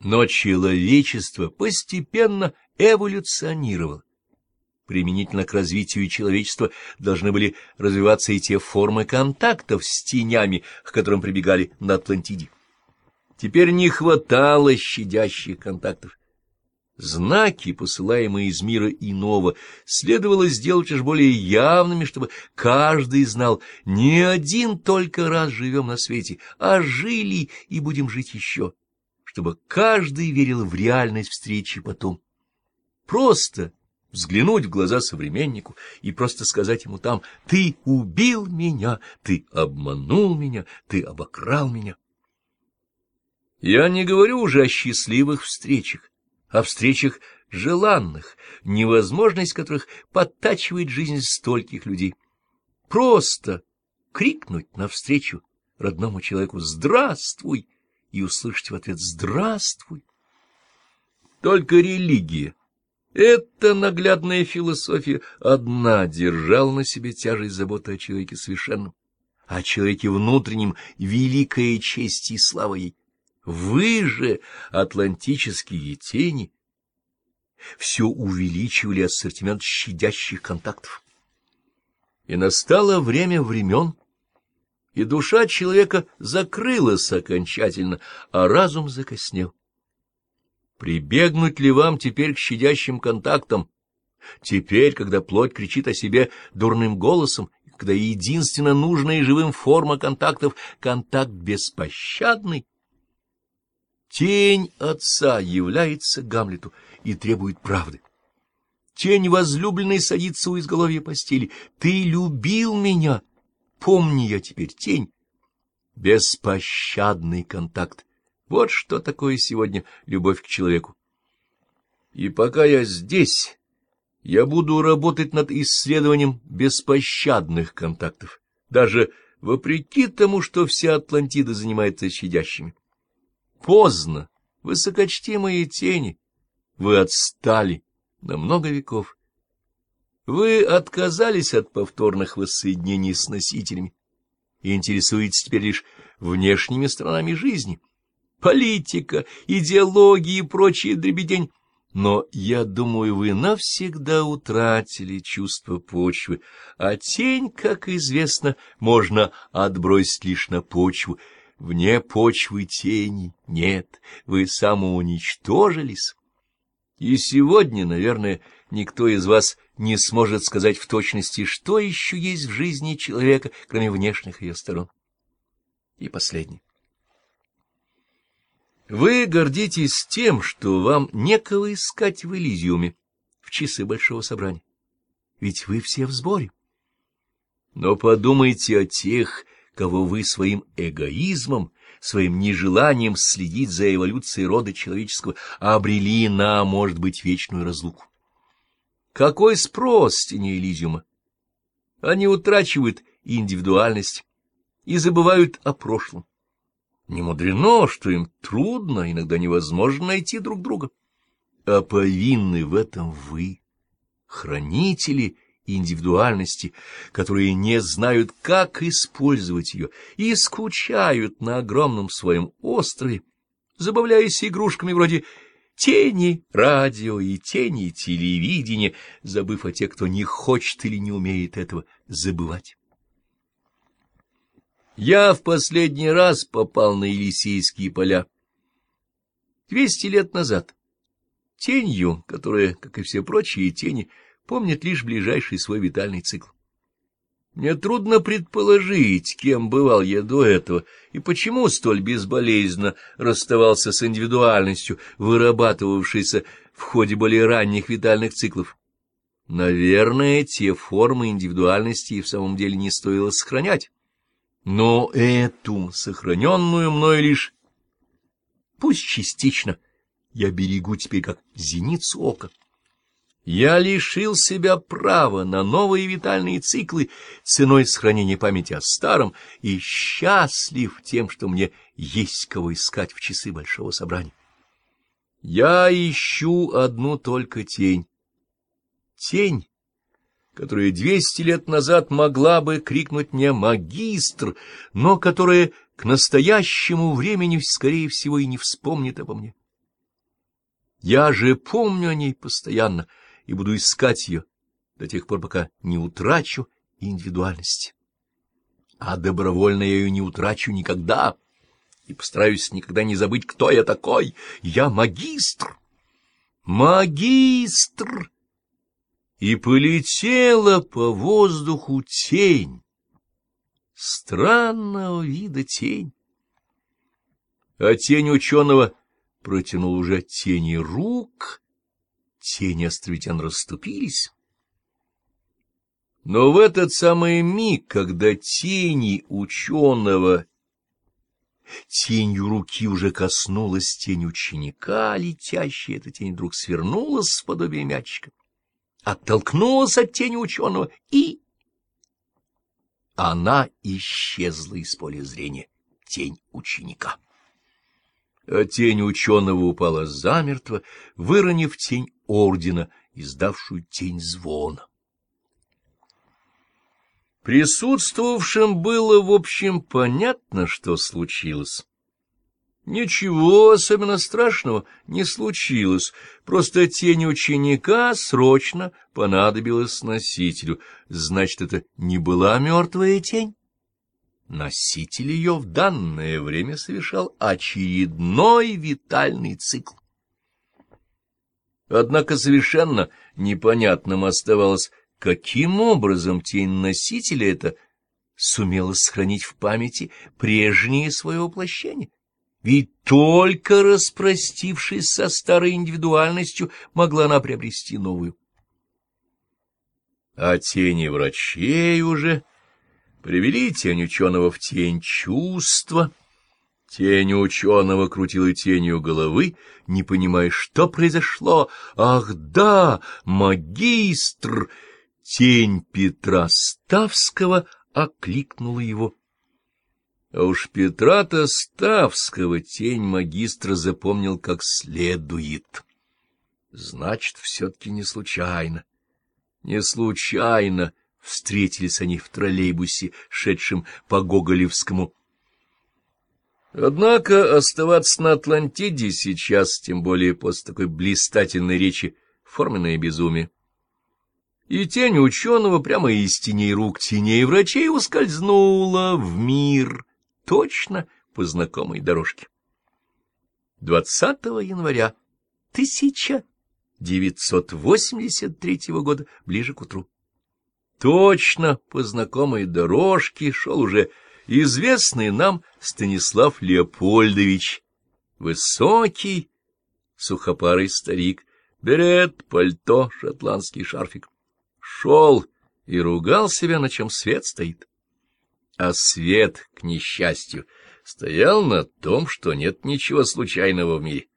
Но человечество постепенно эволюционировало. Применительно к развитию человечества должны были развиваться и те формы контактов с тенями, к которым прибегали на Атлантиде. Теперь не хватало щадящих контактов. Знаки, посылаемые из мира иного, следовало сделать уж более явными, чтобы каждый знал, не один только раз живем на свете, а жили и будем жить еще, чтобы каждый верил в реальность встречи потом. Просто взглянуть в глаза современнику и просто сказать ему там «Ты убил меня, ты обманул меня, ты обокрал меня». Я не говорю уже о счастливых встречах, о встречах желанных, невозможность которых подтачивает жизнь стольких людей. Просто крикнуть навстречу родному человеку «Здравствуй!» И услышать в ответ «Здравствуй!». Только религия, эта наглядная философия одна держала на себе тяжесть заботы о человеке совершенном, о человеке внутреннем великая честь и слава ей. Вы же, атлантические тени, все увеличивали ассортимент щадящих контактов. И настало время времен, и душа человека закрылась окончательно, а разум закоснел. Прибегнуть ли вам теперь к щадящим контактам? Теперь, когда плоть кричит о себе дурным голосом, когда единственно нужная живым форма контактов — контакт беспощадный, Тень отца является Гамлету и требует правды. Тень возлюбленной садится у изголовья постели. Ты любил меня. Помни я теперь тень. Беспощадный контакт. Вот что такое сегодня любовь к человеку. И пока я здесь, я буду работать над исследованием беспощадных контактов, даже вопреки тому, что вся Атлантида занимается щадящими. Поздно, высокочтимые тени, вы отстали на много веков. Вы отказались от повторных воссоединений с носителями и интересуетесь теперь лишь внешними сторонами жизни. Политика, идеология и прочие дребедень. Но, я думаю, вы навсегда утратили чувство почвы, а тень, как известно, можно отбросить лишь на почву — Вне почвы тени нет, вы самоуничтожились. И сегодня, наверное, никто из вас не сможет сказать в точности, что еще есть в жизни человека, кроме внешних ее сторон. И последнее. Вы гордитесь тем, что вам некого искать в Элизиуме в часы большого собрания. Ведь вы все в сборе. Но подумайте о тех, кого вы своим эгоизмом, своим нежеланием следить за эволюцией рода человеческого обрели на, может быть, вечную разлуку. Какой спрос с тени Элизиума? Они утрачивают индивидуальность и забывают о прошлом. Не мудрено, что им трудно, иногда невозможно найти друг друга. А повинны в этом вы, хранители индивидуальности, которые не знают, как использовать ее, и скучают на огромном своем острове, забавляясь игрушками вроде тени радио и тени телевидения, забыв о тех, кто не хочет или не умеет этого забывать. Я в последний раз попал на Елисейские поля. Двести лет назад. Тенью, которая, как и все прочие тени, — помнит лишь ближайший свой витальный цикл. Мне трудно предположить, кем бывал я до этого, и почему столь безболезненно расставался с индивидуальностью, вырабатывавшейся в ходе более ранних витальных циклов. Наверное, те формы индивидуальности и в самом деле не стоило сохранять. Но эту, сохраненную мною лишь, пусть частично, я берегу теперь как зеницу ока. Я лишил себя права на новые витальные циклы ценой сохранения памяти о старом и счастлив тем, что мне есть кого искать в часы большого собрания. Я ищу одну только тень. Тень, которая двести лет назад могла бы крикнуть мне «магистр», но которая к настоящему времени, скорее всего, и не вспомнит обо мне. Я же помню о ней постоянно и буду искать ее до тех пор, пока не утрачу индивидуальности. А добровольно я ее не утрачу никогда, и постараюсь никогда не забыть, кто я такой. Я магистр. Магистр! И полетела по воздуху тень. Странного вида тень. А тень ученого протянул уже тени рук, тени островитян расступились. Но в этот самый миг, когда тени ученого тенью руки уже коснулась тень ученика, летящая эта тень вдруг свернулась с подобия мячика, оттолкнулась от тени ученого и... Она исчезла из поля зрения, тень ученика. А тень ученого упала замертво, выронив тень ордена, издавшую тень звона. Присутствовавшим было, в общем, понятно, что случилось. Ничего особенно страшного не случилось, просто тень ученика срочно понадобилась носителю. Значит, это не была мертвая тень? Носитель ее в данное время совершал очередной витальный цикл. Однако совершенно непонятным оставалось, каким образом тень носителя это сумела сохранить в памяти прежнее свое воплощение. Ведь только распростившись со старой индивидуальностью, могла она приобрести новую. А тени врачей уже привели тень ученого в тень чувства. Тень ученого крутила тенью головы, не понимая, что произошло. Ах да, магистр! Тень Петра Ставского окликнула его. А уж Петра-то Ставского тень магистра запомнил как следует. Значит, все-таки не случайно. Не случайно встретились они в троллейбусе, шедшем по Гоголевскому. Однако оставаться на Атлантиде сейчас, тем более после такой блистательной речи, форменное безумие и тень ученого прямо из теней рук теней врачей ускользнула в мир, точно по знакомой дорожке. 20 января 1983 года, ближе к утру. Точно по знакомой дорожке шел уже известный нам Станислав Леопольдович, высокий, сухопарый старик, берет, пальто, шотландский шарфик шел и ругал себя, на чем свет стоит. А свет, к несчастью, стоял на том, что нет ничего случайного в мире.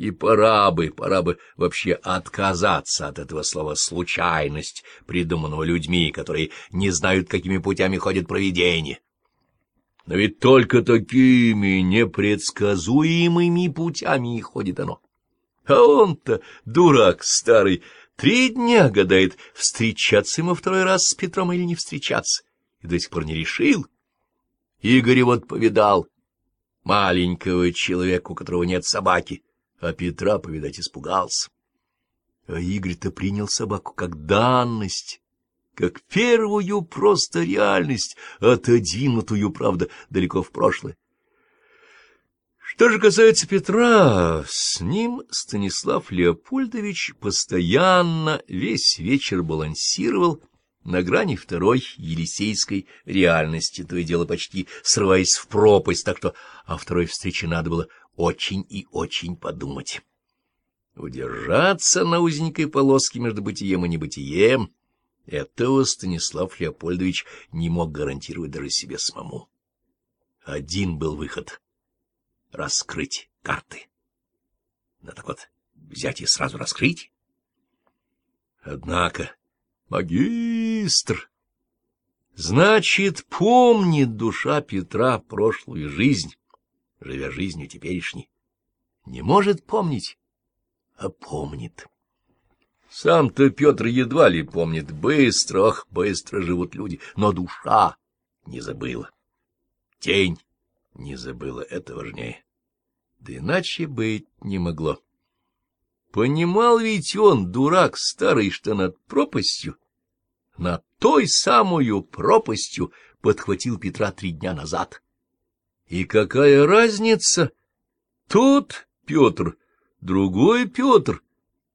И пора бы, пора бы вообще отказаться от этого слова «случайность», придуманного людьми, которые не знают, какими путями ходит провидение. Но ведь только такими непредсказуемыми путями и ходит оно. А он-то, дурак старый, Три дня гадает, встречаться ему второй раз с Петром или не встречаться, и до сих пор не решил. Игорь вот повидал, маленького человека, у которого нет собаки, а Петра, повидать, испугался. А Игорь-то принял собаку как данность, как первую просто реальность, отодвинутую, правда, далеко в прошлое. Что же касается Петра, с ним Станислав Леопольдович постоянно весь вечер балансировал на грани второй елисейской реальности, то и дело почти срываясь в пропасть, так что о второй встрече надо было очень и очень подумать. Удержаться на узенькой полоске между бытием и небытием — этого Станислав Леопольдович не мог гарантировать даже себе самому. Один был выход — раскрыть карты. Да так вот, взять и сразу раскрыть. Однако, магистр, значит, помнит душа Петра прошлую жизнь, живя жизнью теперешней. Не может помнить, а помнит. Сам-то Петр едва ли помнит, быстро, ох, быстро живут люди, но душа не забыла. Тень не забыла, это важнее. Да иначе быть не могло. Понимал ведь он, дурак старый, что над пропастью, над той самую пропастью подхватил Петра три дня назад. И какая разница? Тут Петр, другой Петр.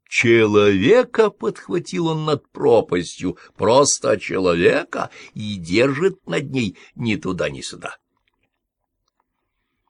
Человека подхватил он над пропастью, просто человека, и держит над ней ни туда, ни сюда.